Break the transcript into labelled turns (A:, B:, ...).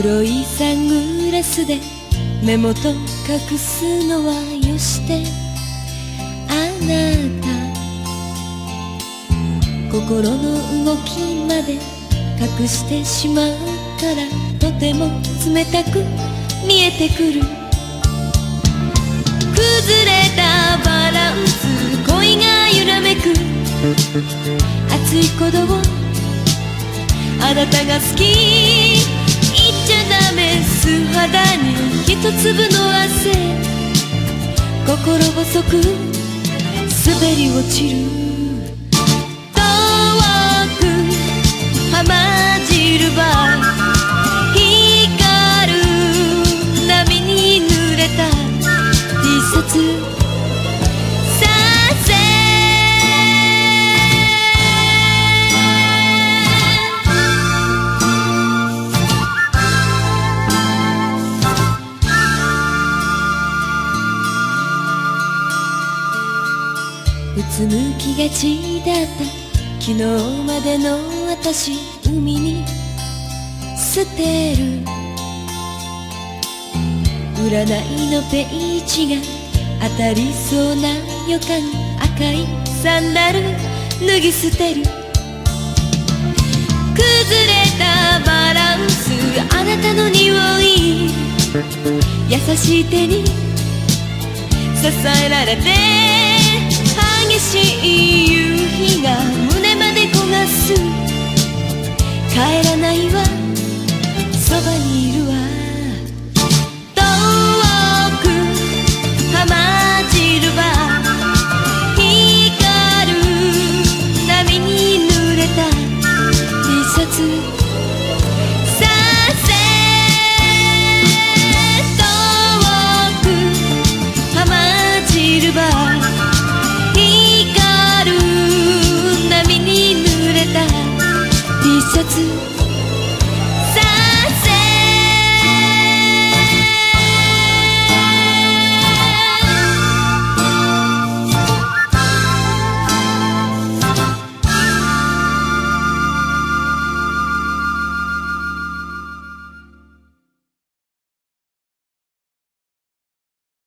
A: 黒いサングラスで目元隠すのはよして。あなた。心の動きまで隠してしまうから。とても冷たく見えてくる。崩れたバランス恋が揺らめく。熱い鼓動あなたが好き。肌に一粒の汗。心細く滑り落ちる。うつむきがちだった。昨日までの私海に捨てる。占いのページが当たりそうな予感。赤いサンダル脱ぎ捨てる。崩れたバランスあなたの匂い。優しい手に支えられて。しい夕日が胸まで焦がす。帰らないわ。